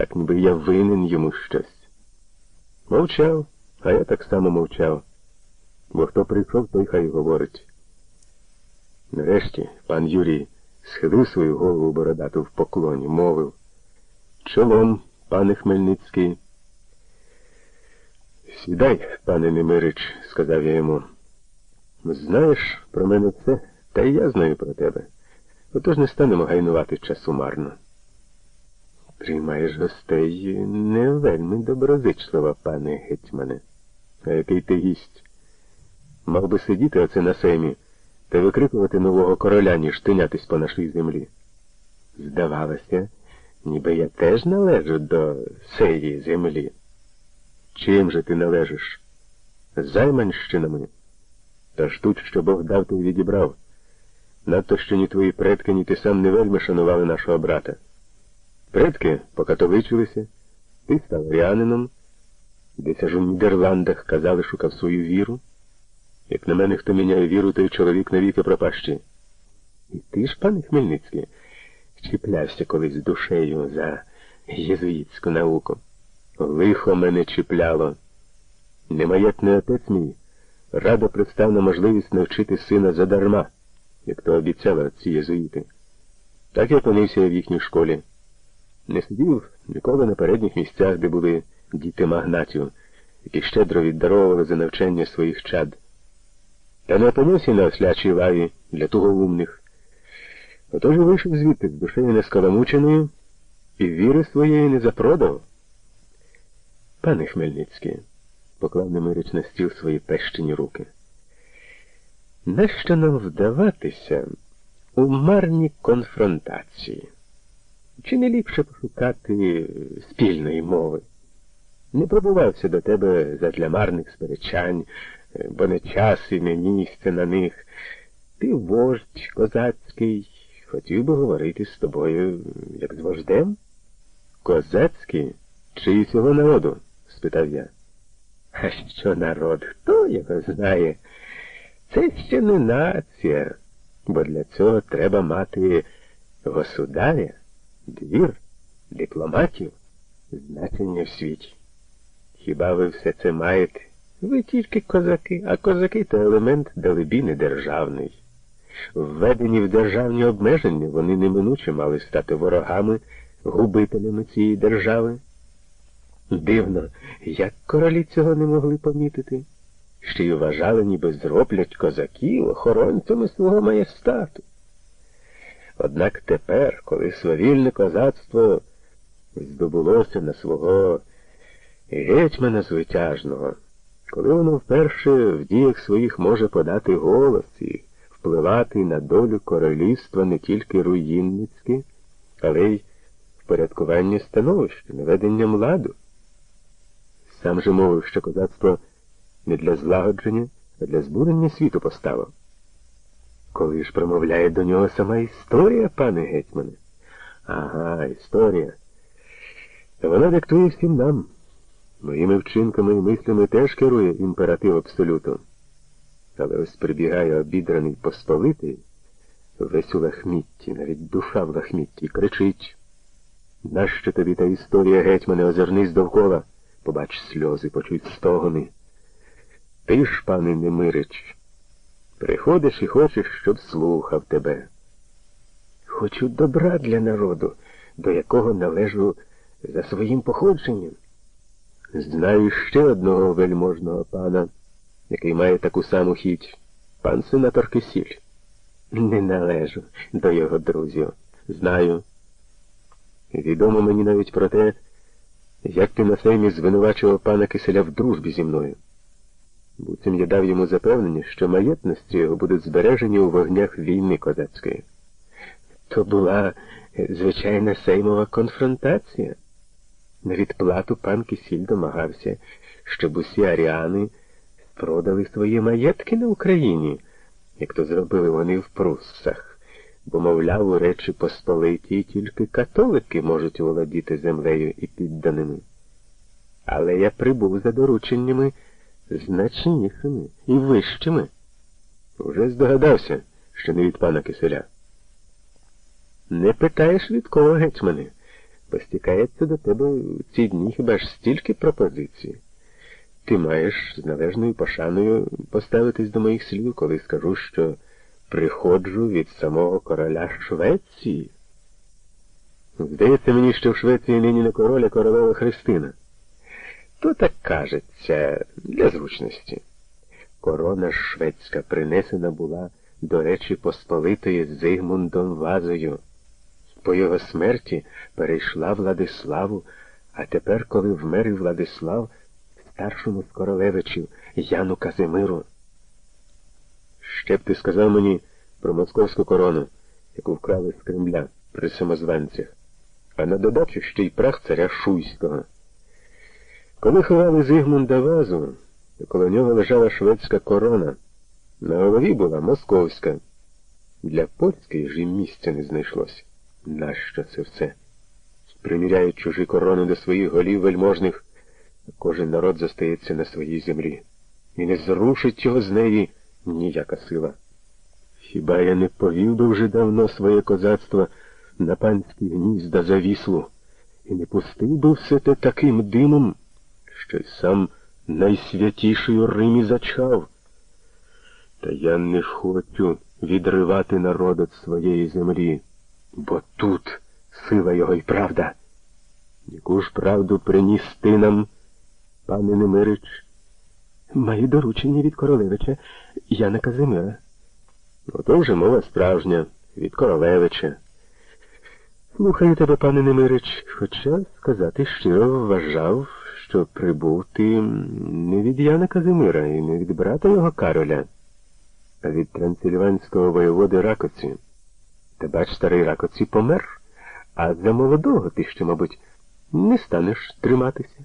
так ніби я винен йому щось. Мовчав, а я так само мовчав. Бо хто прийшов, той хай говорить. Нарешті пан Юрій схилив свою голову бородату в поклоні, мовив. Чолом, пане Хмельницький. Сідай, пане Немирич, сказав я йому. Знаєш про мене все, та й я знаю про тебе. Отож не станемо гайнувати часу марно. Приймаєш гостей не вельми доброзичливо, пане гетьмане. А який ти гість? Мав би сидіти оце на семі та викрикувати нового короля, ніж тинятись по нашій землі. Здавалося, ніби я теж належу до сеї землі. Чим же ти належиш? Займанщинами? Та ж тут, що Бог дав, ти відібрав. Надто що ні твої предки, ні ти сам не вельми шанували нашого брата. Предки покатовичилися, ти став рянином, десь аж у Нідерландах казали, шукав свою віру. Як на мене, хто міняє віру, той чоловік навіки пропащий. І ти ж, пане Хмельницький, чіплявся колись душею за єзуїтську науку. Лихо мене чіпляло. Немаєтний отець мій радо пристав на можливість навчити сина задарма, як то обіцяли ці єзуїти. Так я опинився в їхній школі. Не сидів ніколи на передніх місцях, де були діти магнатів, які щедро віддаровували за навчання своїх чад. Та не опинився на ослячій лаві для тугоумних. Отож вийшов звідти з душею нескаламученою і віри своєї не запродав. Пане Хмельницький, поклав Немирич на стіл свої пещені руки. Нащо нам вдаватися у марні конфронтації? Чи не ліпше пошукати спільної мови? Не пробувався до тебе задля марних сперечань, бо не час і не місце на них. Ти вождь козацький, хотів би говорити з тобою, як з вождем? Козацький чи цього народу? спитав я. А що народ? Хто його знає? Це ще не нація, бо для цього треба мати государя, двір, дипломатів, значення в світі. Хіба ви все це маєте? Ви тільки козаки, а козаки то елемент далебіни державний. Введені в державні обмеження, вони неминуче мали стати ворогами, губителями цієї держави. Дивно, як королі цього не могли помітити, ще й вважали, ніби зроблять козаків охоронцями свого маєстату. Однак тепер, коли свавільне козацтво здобулося на свого гетьмана звитяжного, коли воно вперше в діях своїх може подати голос і впливати на долю королівства не тільки руїнницьке, але й впорядкування становища, наведенням ладу. Сам же мовив, що козацтво не для злагодження, а для збурення світу поставив. Коли ж промовляє до нього сама історія, пане гетьмане? Ага, історія. Вона диктує всім нам. Моїми вчинками і мислями теж керує імператив абсолюту. Але ось прибігає обідраний посполитий, весь у лахмітті, навіть душа в лахмітті, кричить. Нащо тобі та історія, гетьмане, озирнись довкола? Побач сльози, почуй стогони. Ти ж, пане Немирич, приходиш і хочеш, щоб слухав тебе. Хочу добра для народу, до якого належу за своїм походженням. Знаю ще одного вельможного пана, який має таку саму хіть, пан сенатор Кисіль. Не належу до його друзів. Знаю. Відомо мені навіть про те, як ти на сеймі звинувачував пана Киселя в дружбі зі мною. Буцім я дав йому запевнення, що маєтності його будуть збережені у вогнях війни козацької. То була звичайна сеймова конфронтація. На відплату пан Кисіль домагався, щоб усі аріани продали свої маєтки на Україні, як то зробили вони в Пруссах, бо, мовляв, у Речі Посполитій тільки католики можуть володіти землею і підданими. Але я прибув за дорученнями значнішими і вищими. Уже здогадався, що не від пана Киселя. Не питаєш від кого, гетьмане? постікається до тебе ці дні хіба ж стільки пропозицій. Ти маєш з належною пошаною поставитись до моїх слів, коли скажу, що приходжу від самого короля Швеції. Здається мені, що в Швеції нині не король, а королева Христина. То так кажеться для зручності. Корона шведська принесена була до Речі Посполитої Зигмундом Вазою. По його смерті перейшла Владиславу, а тепер, коли вмер і Владислав, старшому з королевичів Яну Казимиру. Ще б ти сказав мені про московську корону, яку вкрали з Кремля при самозванцях, а на додачу ще й прах царя Шуйського. Коли ховали Зигмунда Вазу, коло нього лежала шведська корона. На голові була московська. Для польської ж і місця не знайшлося. Нащо це все? Приміряють чужі корони до своїх голів вельможних, кожен народ зостається на своїй землі. І не зрушить його з неї ніяка сила. Хіба я не повів би вже давно своє козацтво на панські гнізда за віслу і не пустив би все те таким димом, що й сам найсвятіший у Римі зачхав? Та я не хочу відривати народ від своєї землі, бо тут сила його і правда. Яку ж правду приніс ти нам, пане Немирич? Маю доручення від королевича Яна Казимира. Ото вже мова справжня, від королевича. Слухаю тебе, пане Немирич, хоча сказати щиро вважав, що прибув ти не від Яна Казимира і не від брата його Кароля, а від трансильванського воєводи Ракоці. Та бач, старий Ракоці помер, а за молодого ти ще, мабуть, не станеш триматися.